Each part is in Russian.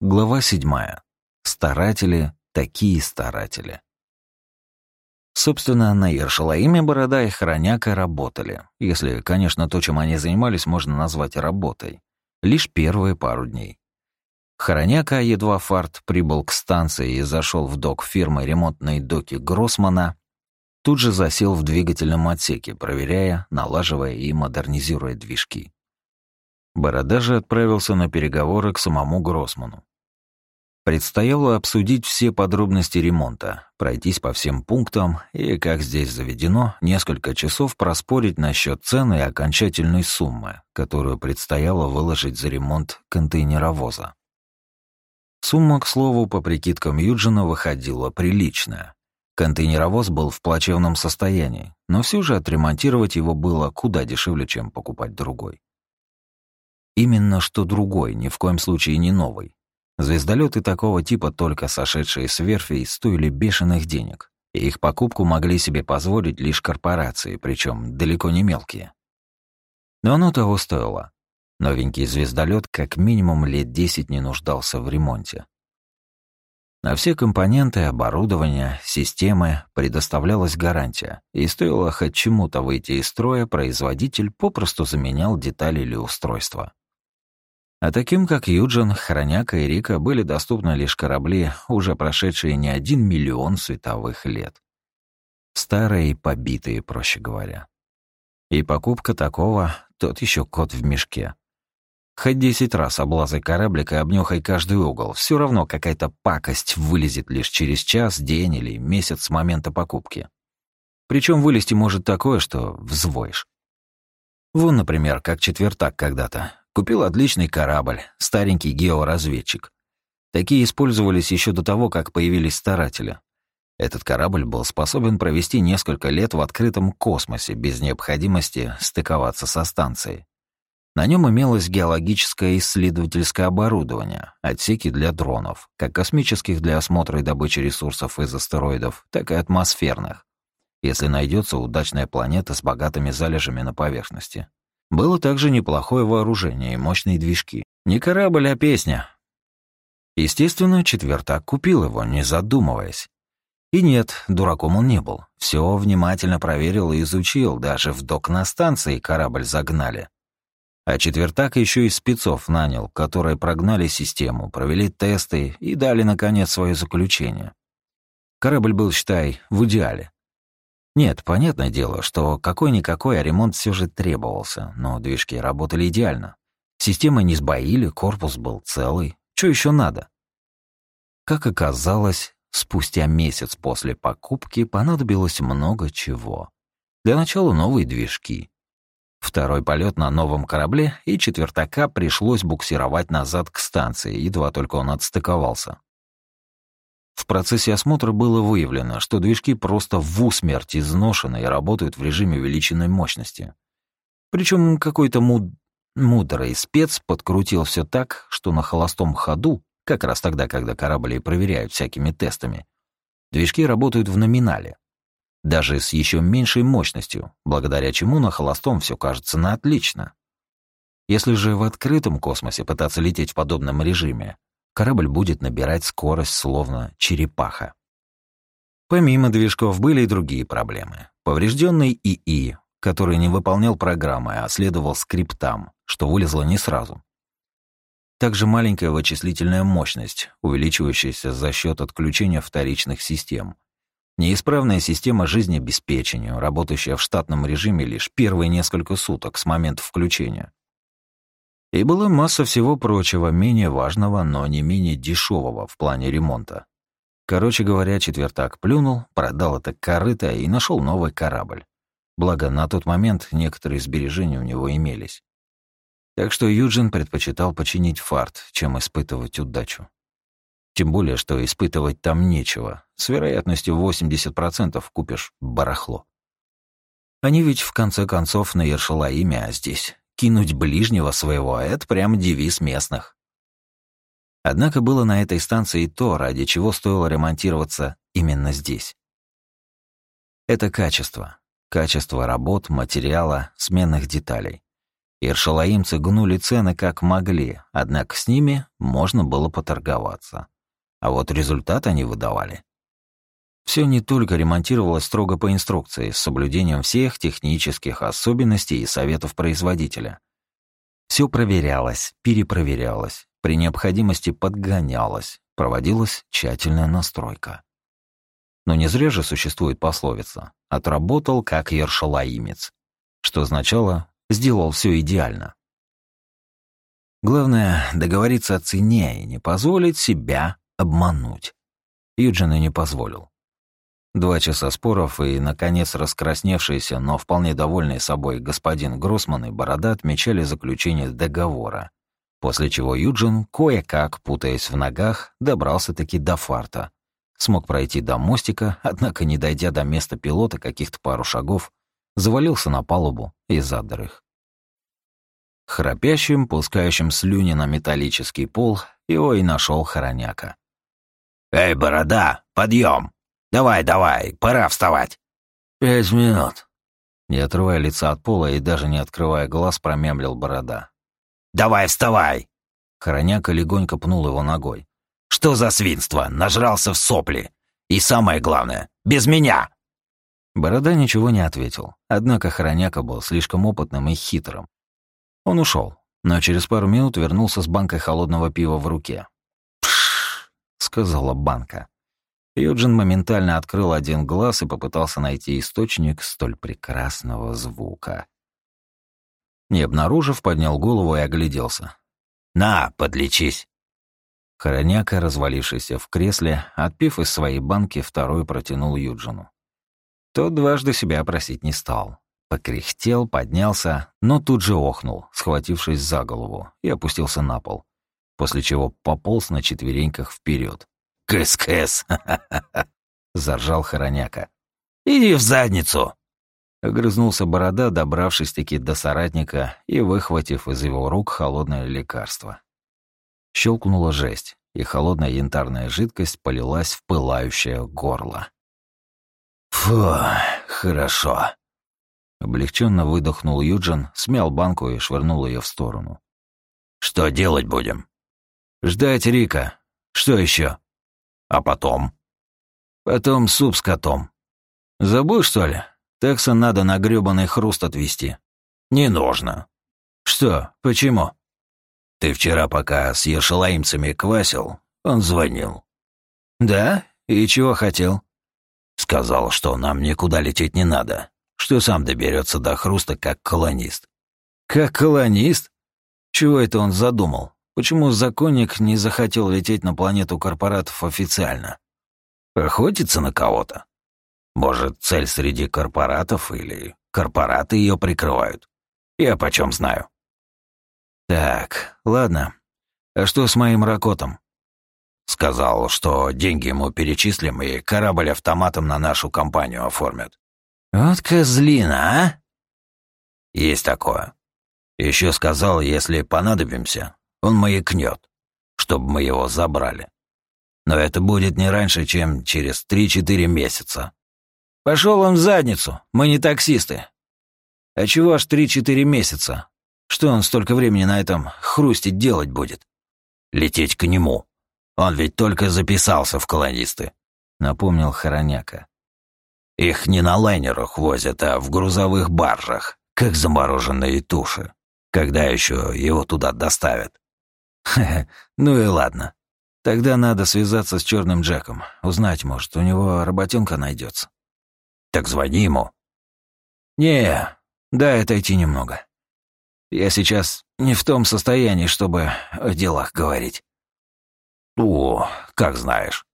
Глава седьмая. Старатели, такие старатели. Собственно, на Ершалаиме Борода и Хороняка работали, если, конечно, то, чем они занимались, можно назвать работой. Лишь первые пару дней. Хороняка, едва фарт прибыл к станции и зашел в док фирмы ремонтной доки Гроссмана, тут же засел в двигательном отсеке, проверяя, налаживая и модернизируя движки. Борода же отправился на переговоры к самому Гроссману. Предстояло обсудить все подробности ремонта, пройтись по всем пунктам и, как здесь заведено, несколько часов проспорить насчет цены и окончательной суммы, которую предстояло выложить за ремонт контейнеровоза. Сумма, к слову, по прикидкам Юджина выходила приличная. Контейнеровоз был в плачевном состоянии, но все же отремонтировать его было куда дешевле, чем покупать другой. Именно что другой, ни в коем случае не новый. Звездолеты такого типа, только сошедшие с верфей, стоили бешеных денег, и их покупку могли себе позволить лишь корпорации, причем далеко не мелкие. Но оно того стоило. Новенький звездолет как минимум лет 10 не нуждался в ремонте. На все компоненты, оборудование, системы предоставлялась гарантия, и стоило хоть чему-то выйти из строя, производитель попросту заменял детали или устройства. А таким, как Юджин, Хроняка и Рика, были доступны лишь корабли, уже прошедшие не один миллион световых лет. Старые и побитые, проще говоря. И покупка такого — тот еще кот в мешке. Хоть десять раз облазай кораблик и обнюхай каждый угол, все равно какая-то пакость вылезет лишь через час, день или месяц с момента покупки. Причем вылезти может такое, что взвоишь. Вон, например, как четвертак когда-то. Купил отличный корабль, старенький георазведчик. Такие использовались еще до того, как появились старатели. Этот корабль был способен провести несколько лет в открытом космосе без необходимости стыковаться со станцией. На нем имелось геологическое исследовательское оборудование, отсеки для дронов, как космических для осмотра и добычи ресурсов из астероидов, так и атмосферных, если найдется удачная планета с богатыми залежами на поверхности. Было также неплохое вооружение и мощные движки. Не корабль, а песня. Естественно, четвертак купил его, не задумываясь. И нет, дураком он не был. Все внимательно проверил и изучил, даже в док на станции корабль загнали. А четвертак еще и спецов нанял, которые прогнали систему, провели тесты и дали, наконец, свое заключение. Корабль был, считай, в идеале. Нет, понятное дело, что какой-никакой, а ремонт все же требовался, но движки работали идеально. Системы не сбоили, корпус был целый. Что еще надо? Как оказалось, спустя месяц после покупки понадобилось много чего. Для начала новые движки. Второй полет на новом корабле, и четвертака пришлось буксировать назад к станции, едва только он отстыковался. В процессе осмотра было выявлено, что движки просто в усмерть изношены и работают в режиме увеличенной мощности. Причем какой-то муд... мудрый спец подкрутил все так, что на холостом ходу, как раз тогда, когда корабли проверяют всякими тестами, движки работают в номинале. Даже с еще меньшей мощностью, благодаря чему на холостом все кажется на отлично. Если же в открытом космосе пытаться лететь в подобном режиме, корабль будет набирать скорость словно черепаха. Помимо движков были и другие проблемы. Поврежденный ИИ, который не выполнял программы, а следовал скриптам, что вылезло не сразу. Также маленькая вычислительная мощность, увеличивающаяся за счет отключения вторичных систем. Неисправная система жизнеобеспечения, работающая в штатном режиме лишь первые несколько суток с момента включения. И была масса всего прочего, менее важного, но не менее дешевого в плане ремонта. Короче говоря, четвертак плюнул, продал это корыто и нашел новый корабль. Благо, на тот момент некоторые сбережения у него имелись. Так что Юджин предпочитал починить фарт, чем испытывать удачу. Тем более, что испытывать там нечего. С вероятностью 80% купишь барахло. Они ведь в конце концов на Ершалаиме, а здесь Кинуть ближнего своего — это прям девиз местных. Однако было на этой станции то, ради чего стоило ремонтироваться именно здесь. Это качество. Качество работ, материала, сменных деталей. Иршалаимцы гнули цены как могли, однако с ними можно было поторговаться. А вот результат они выдавали. Все не только ремонтировалось строго по инструкции, с соблюдением всех технических особенностей и советов производителя. Все проверялось, перепроверялось, при необходимости подгонялось, проводилась тщательная настройка. Но не зря же существует пословица «отработал как ершалаимец», что означало «сделал все идеально». Главное — договориться о цене и не позволить себя обмануть. Юджин и не позволил. Два часа споров и, наконец, раскрасневшийся, но вполне довольный собой господин Гроссман и Борода отмечали заключение договора, после чего Юджин, кое-как, путаясь в ногах, добрался-таки до фарта, Смог пройти до мостика, однако, не дойдя до места пилота каких-то пару шагов, завалился на палубу и задр их. Храпящим, пускающим слюни на металлический пол, его и нашел хороняка. «Эй, борода, подъем! Давай, давай, пора вставать!» «Пять минут!» Не отрывая лица от пола и даже не открывая глаз, промямлил борода. «Давай, вставай!» Хороняка легонько пнул его ногой. Что за свинство? Нажрался в сопли. И самое главное, без меня!» Борода ничего не ответил, однако Хороняка был слишком опытным и хитрым. Он ушел, но через пару минут вернулся с банкой холодного пива в руке. «Пшш!» — сказала банка. Юджин моментально открыл один глаз и попытался найти источник столь прекрасного звука. Не обнаружив, поднял голову и огляделся. «На, подлечись!» Хороняка, развалившийся в кресле, отпив из своей банки, второй протянул Юджину. Тот дважды себя просить не стал. Покряхтел, поднялся, но тут же охнул, схватившись за голову, и опустился на пол, после чего пополз на четвереньках вперед. «Кыс-кыс!» — заржал Хороняка. «Иди в задницу!» Огрызнулся борода, добравшись-таки до соратника и выхватив из его рук холодное лекарство. Щелкнула жесть, и холодная янтарная жидкость полилась в пылающее горло. «Фу, хорошо». Облегченно выдохнул Юджин, смял банку и швырнул ее в сторону. «Что делать будем?» «Ждать Рика. Что еще? «А потом?» «Потом суп с котом. Забыл, что ли? Текса надо на грёбаный хруст отвезти». «Не нужно». «Что? Почему?» Ты вчера, пока с ершалаимцами квасил, он звонил. Да? И чего хотел? Сказал, что нам никуда лететь не надо, что сам доберется до хруста как колонист. Как колонист? Чего это он задумал? Почему законник не захотел лететь на планету корпоратов официально? Охотиться на кого-то? Может, цель среди корпоратов или корпораты ее прикрывают? Я почем знаю. Так, ладно. А что с моим ракотом? Сказал, что деньги ему перечислим и корабль автоматом на нашу компанию оформят. Вот козлина, а? Есть такое. Еще сказал, если понадобимся, он маякнет, чтобы мы его забрали. Но это будет не раньше, чем через три-четыре месяца. Пошел он в задницу, мы не таксисты. А чего аж три-четыре месяца? Что он столько времени на этом хрусте делать будет? Лететь к нему. Он ведь только записался в колонисты, напомнил Хороняка. Их не на лайнерах возят, а в грузовых баржах, как замороженные туши. Когда еще его туда доставят? ну и ладно. Тогда надо связаться с черным Джеком. Узнать, может, у него работенка найдется. Так звони ему. Не, дай отойти немного. Я сейчас не в том состоянии, чтобы о делах говорить». «О, как знаешь».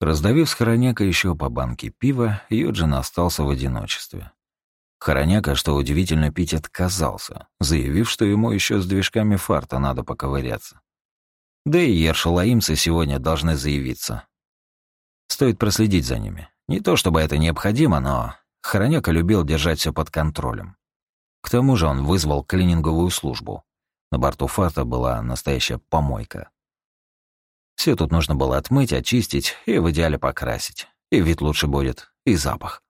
Раздавив с Хороняка еще по банке пива, Юджин остался в одиночестве. Хороняка, что удивительно, пить отказался, заявив, что ему еще с движками фарта надо поковыряться. Да и ершалаимцы сегодня должны заявиться. Стоит проследить за ними. Не то чтобы это необходимо, но Хороняка любил держать все под контролем. К тому же он вызвал клининговую службу. На борту фарта была настоящая помойка. Все тут нужно было отмыть, очистить и в идеале покрасить. И вид лучше будет, и запах.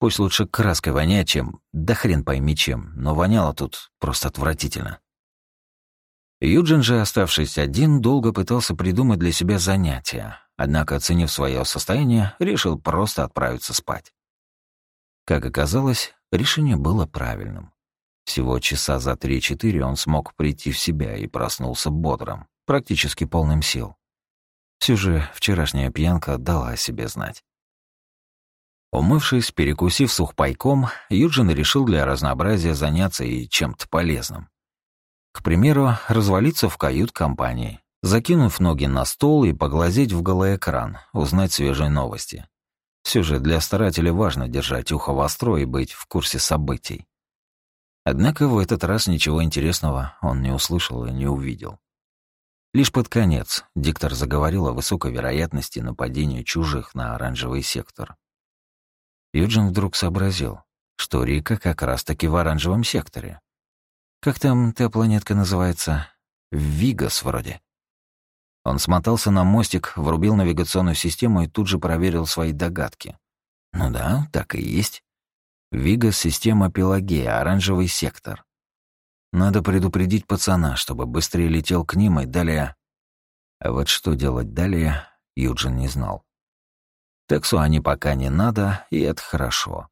Пусть лучше краской воняет, чем... Да хрен пойми чем, но воняло тут просто отвратительно. Юджин же, оставшись один, долго пытался придумать для себя занятия, однако, оценив свое состояние, решил просто отправиться спать. Как оказалось, решение было правильным. Всего часа за три-четыре он смог прийти в себя и проснулся бодрым, практически полным сил. Все же вчерашняя пьянка дала о себе знать. Умывшись, перекусив сухпайком, Юджин решил для разнообразия заняться и чем-то полезным. К примеру, развалиться в кают-компании, закинув ноги на стол и поглазеть в голый экран, узнать свежие новости. Все же для старателя важно держать ухо востро и быть в курсе событий. Однако в этот раз ничего интересного он не услышал и не увидел. Лишь под конец диктор заговорил о высокой вероятности нападения чужих на оранжевый сектор. Юджин вдруг сообразил, что Рика как раз-таки в оранжевом секторе. Как там та планетка называется? Вигас вроде. Он смотался на мостик, врубил навигационную систему и тут же проверил свои догадки. Ну да, так и есть. Вигас — система Пелагея, оранжевый сектор. Надо предупредить пацана, чтобы быстрее летел к ним и далее... А вот что делать далее, Юджин не знал. Тексу они пока не надо, и это хорошо.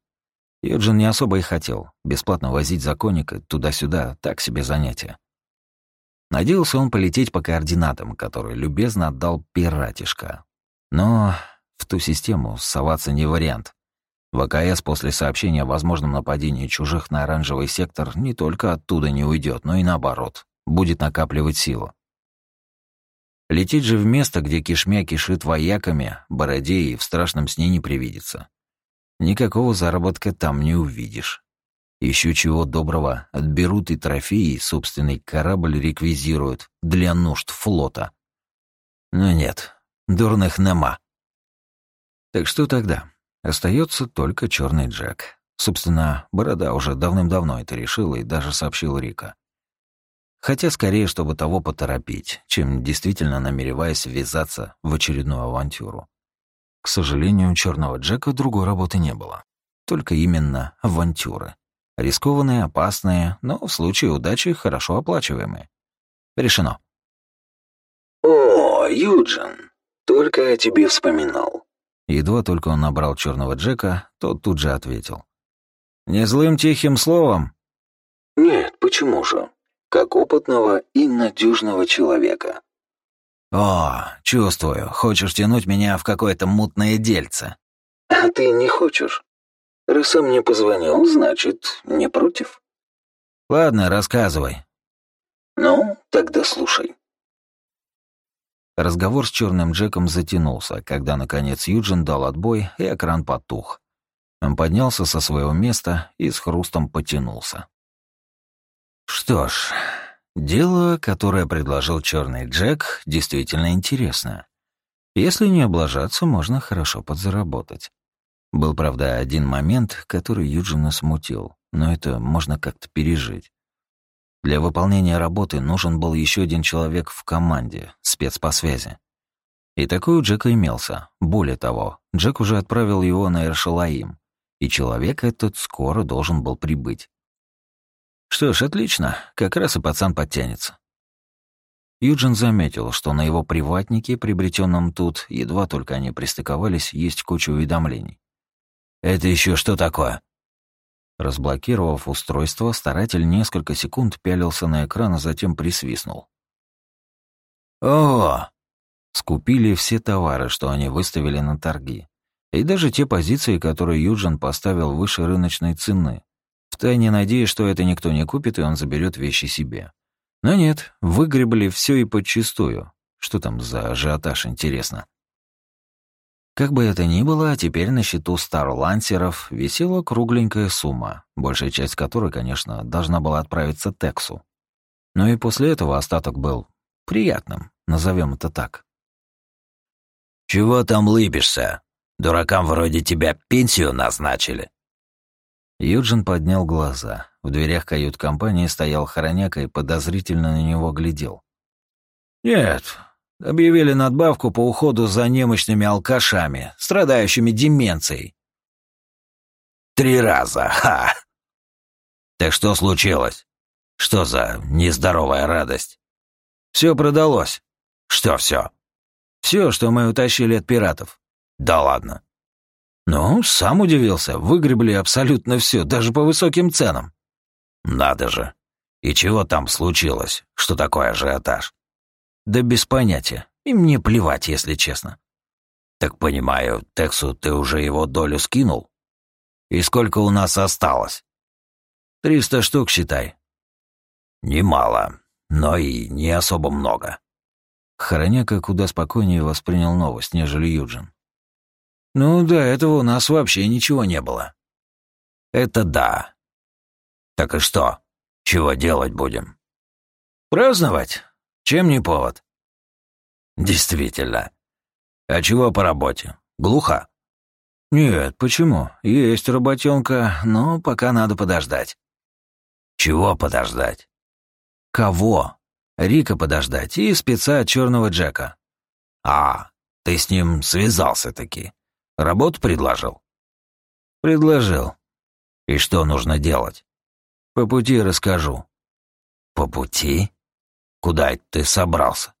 Юджин не особо и хотел. Бесплатно возить законника туда-сюда — так себе занятие. Надеялся он полететь по координатам, которые любезно отдал пиратишка. Но в ту систему соваться не вариант. ВКС после сообщения о возможном нападении чужих на оранжевый сектор не только оттуда не уйдет, но и наоборот, будет накапливать силу. Лететь же в место, где кишмя кишит вояками, бороде и в страшном сне не привидится. Никакого заработка там не увидишь. Еще чего доброго, отберут и трофеи, и собственный корабль реквизируют для нужд флота. Но нет, дурных нема. Так что тогда? Остается только черный Джек. Собственно, Борода уже давным-давно это решил и даже сообщил Рика. Хотя скорее, чтобы того поторопить, чем действительно намереваясь ввязаться в очередную авантюру. К сожалению, у черного Джека другой работы не было. Только именно авантюры. Рискованные, опасные, но в случае удачи хорошо оплачиваемые. Решено. «О, Юджин, только о тебе вспоминал». Едва только он набрал черного Джека, тот тут же ответил. «Не злым тихим словом?» «Нет, почему же? Как опытного и надежного человека». «О, чувствую, хочешь тянуть меня в какое-то мутное дельце». «А ты не хочешь?» Раз сам мне позвонил, значит, не против. Ладно, рассказывай. Ну, тогда слушай. Разговор с черным Джеком затянулся, когда, наконец, Юджин дал отбой, и экран потух. Он поднялся со своего места и с хрустом потянулся. Что ж, дело, которое предложил черный Джек, действительно интересно. Если не облажаться, можно хорошо подзаработать. Был, правда, один момент, который Юджина смутил, но это можно как-то пережить. Для выполнения работы нужен был еще один человек в команде, спец по связи. И такой у Джека имелся. Более того, Джек уже отправил его на Эршалаим, и человек этот скоро должен был прибыть. Что ж, отлично, как раз и пацан подтянется. Юджин заметил, что на его приватнике, приобретенном тут, едва только они пристыковались, есть куча уведомлений. Это еще что такое? Разблокировав устройство, старатель несколько секунд пялился на экран, а затем присвистнул. О! Скупили все товары, что они выставили на торги. И даже те позиции, которые Юджин поставил выше рыночной цены. Втайне надеясь, что это никто не купит, и он заберет вещи себе. Но нет, выгребли все и подчистую. Что там за ажиотаж, интересно? Как бы это ни было, теперь на счету старлансеров висела кругленькая сумма, большая часть которой, конечно, должна была отправиться Тексу. Но и после этого остаток был приятным, назовем это так. «Чего там лыбишься? Дуракам вроде тебя пенсию назначили». Юджин поднял глаза. В дверях кают-компании стоял хороняка и подозрительно на него глядел. «Нет, Объявили надбавку по уходу за немощными алкашами, страдающими деменцией. три раза, ха!» «Так что случилось? Что за нездоровая радость?» «Все продалось». «Что все?» «Все, что мы утащили от пиратов». «Да ладно». «Ну, сам удивился. Выгребли абсолютно все, даже по высоким ценам». «Надо же. И чего там случилось? Что такое ажиотаж?» «Да без понятия. И мне плевать, если честно». «Так понимаю, Тексу ты уже его долю скинул? И сколько у нас осталось?» «Триста штук, считай». «Немало, но и не особо много». Хороняка куда спокойнее воспринял новость, нежели Юджин. «Ну, до этого у нас вообще ничего не было». «Это да. Так и что? Чего делать будем?» «Праздновать. Чем не повод?» «Действительно. А чего по работе? Глухо?» «Нет, почему? Есть работенка, но пока надо подождать». «Чего подождать?» «Кого?» «Рика подождать и спеца от черного Джека». «А, ты с ним связался-таки. Работу предложил?» «Предложил». «И что нужно делать?» «По пути расскажу». «По пути? Куда ты собрался?»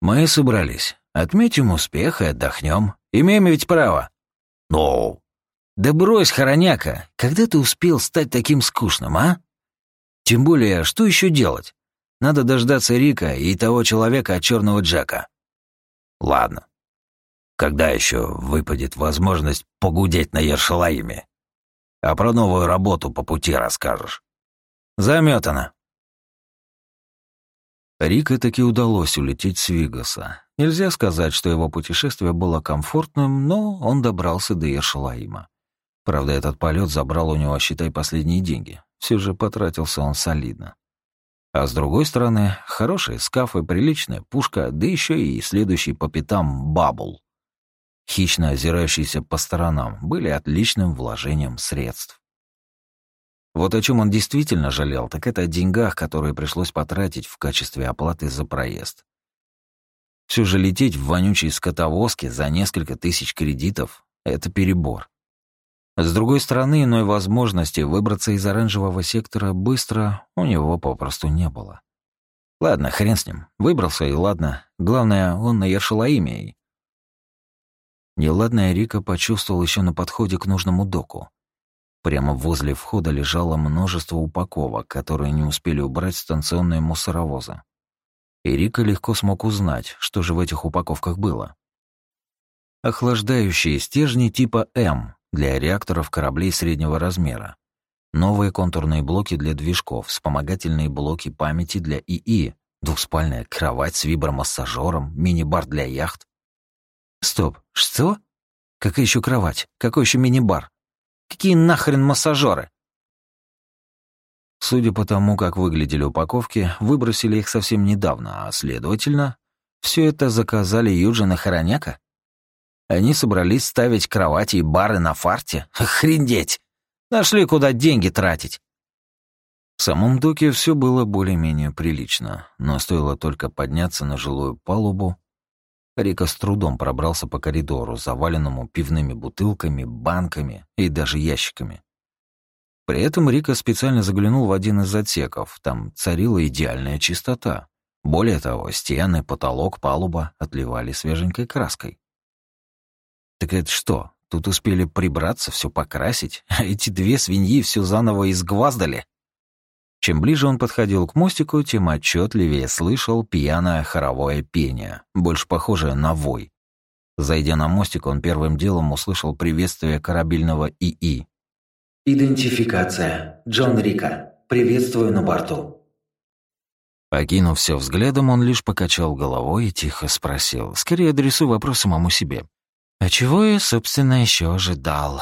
«Мы собрались. Отметим успех и отдохнем. Имеем ведь право». «Ну?» «Да брось, хороняка, когда ты успел стать таким скучным, а? Тем более, что еще делать? Надо дождаться Рика и того человека от черного Джека». «Ладно. Когда еще выпадет возможность погудеть на Ершалаиме? А про новую работу по пути расскажешь». «Заметано». Рика таки удалось улететь с Вигаса. Нельзя сказать, что его путешествие было комфортным, но он добрался до Ершалаима. Правда, этот полет забрал у него, считай, последние деньги. Все же потратился он солидно. А с другой стороны, хорошие скафы, приличная пушка, да еще и следующий по пятам бабул. Хищно озирающиеся по сторонам, были отличным вложением средств. Вот о чем он действительно жалел, так это о деньгах, которые пришлось потратить в качестве оплаты за проезд. Все же лететь в вонючей скотовозке за несколько тысяч кредитов — это перебор. С другой стороны, иной возможности выбраться из оранжевого сектора быстро у него попросту не было. Ладно, хрен с ним. Выбрался и ладно. Главное, он на Ершалаиме. Неладная Рика почувствовал еще на подходе к нужному доку. Прямо возле входа лежало множество упаковок, которые не успели убрать станционные мусоровозы. И Рика легко смог узнать, что же в этих упаковках было. Охлаждающие стержни типа М для реакторов кораблей среднего размера, новые контурные блоки для движков, вспомогательные блоки памяти для ИИ, двухспальная кровать с вибромассажером, мини-бар для яхт. Стоп, что? Какая еще кровать? Какой еще мини-бар? Какие нахрен массажеры? Судя по тому, как выглядели упаковки, выбросили их совсем недавно, а, следовательно, все это заказали Юджин и Хороняка? Они собрались ставить кровати и бары на фарте? Охренеть! Нашли, куда деньги тратить. В самом доке все было более-менее прилично, но стоило только подняться на жилую палубу, Рика с трудом пробрался по коридору, заваленному пивными бутылками, банками и даже ящиками. При этом Рика специально заглянул в один из отсеков. Там царила идеальная чистота. Более того, стены, потолок, палуба отливали свеженькой краской. Так это что, тут успели прибраться, все покрасить, а эти две свиньи все заново изгваздали? Чем ближе он подходил к мостику, тем отчетливее слышал пьяное хоровое пение, больше похожее на вой. Зайдя на мостик, он первым делом услышал приветствие корабельного ИИ. «Идентификация. Джон Рика. Приветствую на борту». Покинув все взглядом, он лишь покачал головой и тихо спросил, скорее адресуя вопрос самому себе. «А чего я, собственно, еще ожидал?»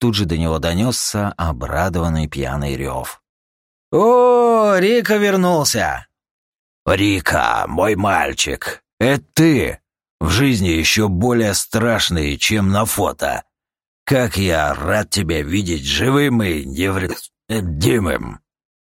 Тут же до него донесся обрадованный пьяный рев. «О, Рика вернулся!» «Рика, мой мальчик, это ты! В жизни еще более страшный, чем на фото. Как я рад тебя видеть живым и невредимым!»